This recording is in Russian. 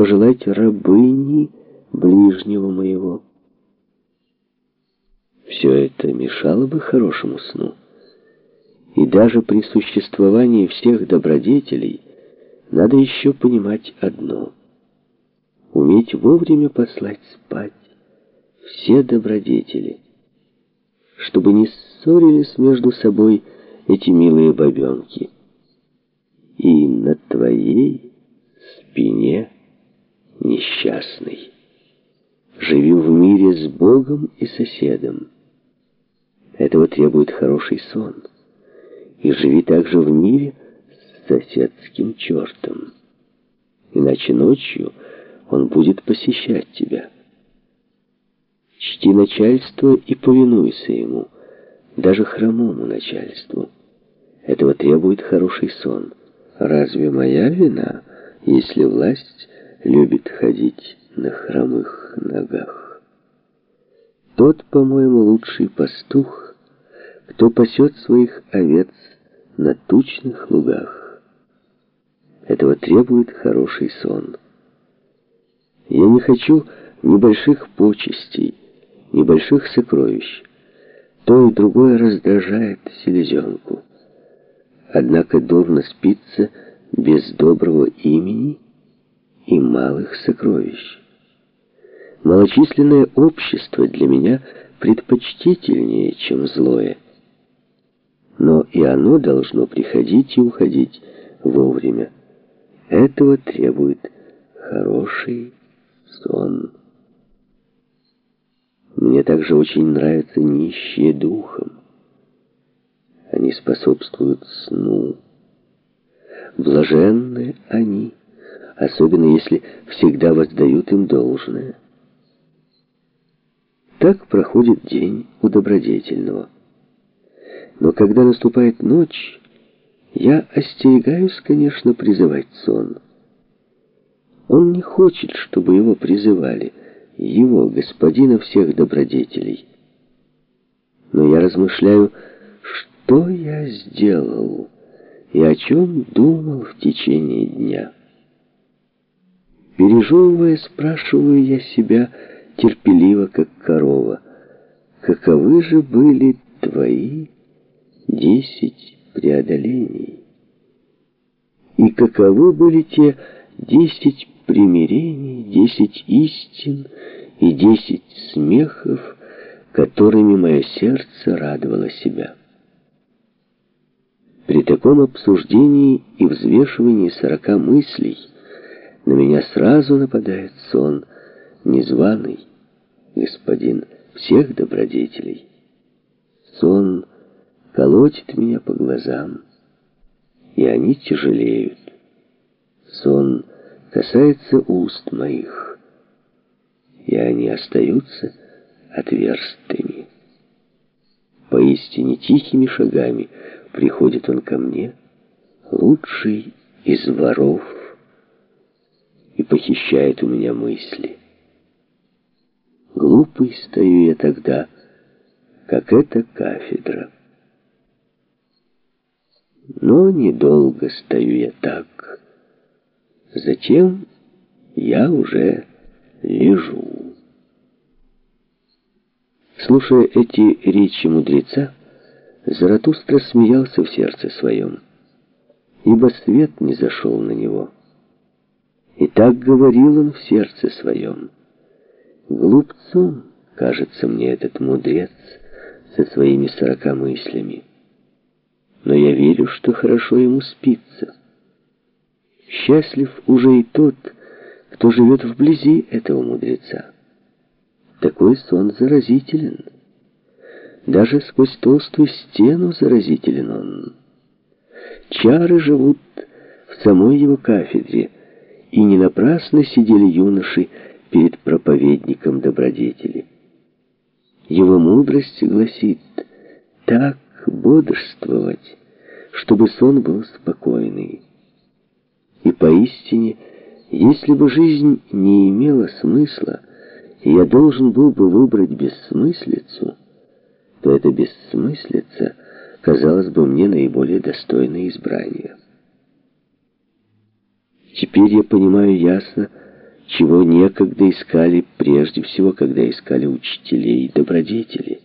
пожелать рабыни ближнего моего. Все это мешало бы хорошему сну. И даже при существовании всех добродетелей надо еще понимать одно. Уметь вовремя послать спать все добродетели, чтобы не ссорились между собой эти милые бабенки. И на твоей спине несчастный. Живи в мире с Богом и соседом. Этого требует хороший сон. И живи также в мире с соседским чертом. Иначе ночью он будет посещать тебя. Чти начальство и повинуйся ему, даже хромому начальству. Этого требует хороший сон. Разве моя вина, если власть любит ходить на хромых ногах? Тот, по-моему, лучший пастух, кто пасет своих овец на тучных лугах. Этого требует хороший сон. Я не хочу небольших почестей, небольших сокровищ. То и другое раздражает селезенку. Однако дурно спится без доброго имени и малых сокровищ. Малочисленное общество для меня предпочтительнее, чем злое. Но и оно должно приходить и уходить вовремя. Этого требует хороший сон. Мне также очень нравятся нищие духом. Они способствуют сну. Блаженны они, особенно если всегда воздают им должное. Так проходит день у добродетельного. Но когда наступает ночь, я остерегаюсь, конечно, призывать сон. Он не хочет, чтобы его призывали, его, господина всех добродетелей. Но я размышляю, что я сделал и о чем думал в течение дня. Пережевывая, спрашиваю я себя терпеливо, как корова, каковы же были твои десять преодолений? И каковы были те десять примирений, десять истин и десять смехов, которыми мое сердце радовало себя. При таком обсуждении и взвешивании сорока мыслей на меня сразу нападает сон, незваный господин всех добродетелей. Сон колотит меня по глазам, и они тяжелеют. Сон касается уст моих, и они остаются отверстыми. Поистине тихими шагами приходит он ко мне, лучший из воров, и похищает у меня мысли. Глупый стою я тогда, как эта кафедра. Но недолго стою я так, Затем я уже лежу. Слушая эти речи мудреца, Заратустра смеялся в сердце своем, ибо свет не зашел на него. И так говорил он в сердце своем. Глупцом, кажется мне, этот мудрец со своими сорока мыслями. Но я верю, что хорошо ему спится. Счастлив уже и тот, кто живет вблизи этого мудреца. Такой сон заразителен. Даже сквозь толстую стену заразителен он. Чары живут в самой его кафедре, и не напрасно сидели юноши перед проповедником добродетели. Его мудрость гласит так бодрствовать, чтобы сон был спокойный. И поистине, если бы жизнь не имела смысла, и я должен был бы выбрать бессмыслицу, то эта бессмыслица казалась бы мне наиболее достойной избрания. Теперь я понимаю ясно, чего некогда искали прежде всего, когда искали учителей и добродетели.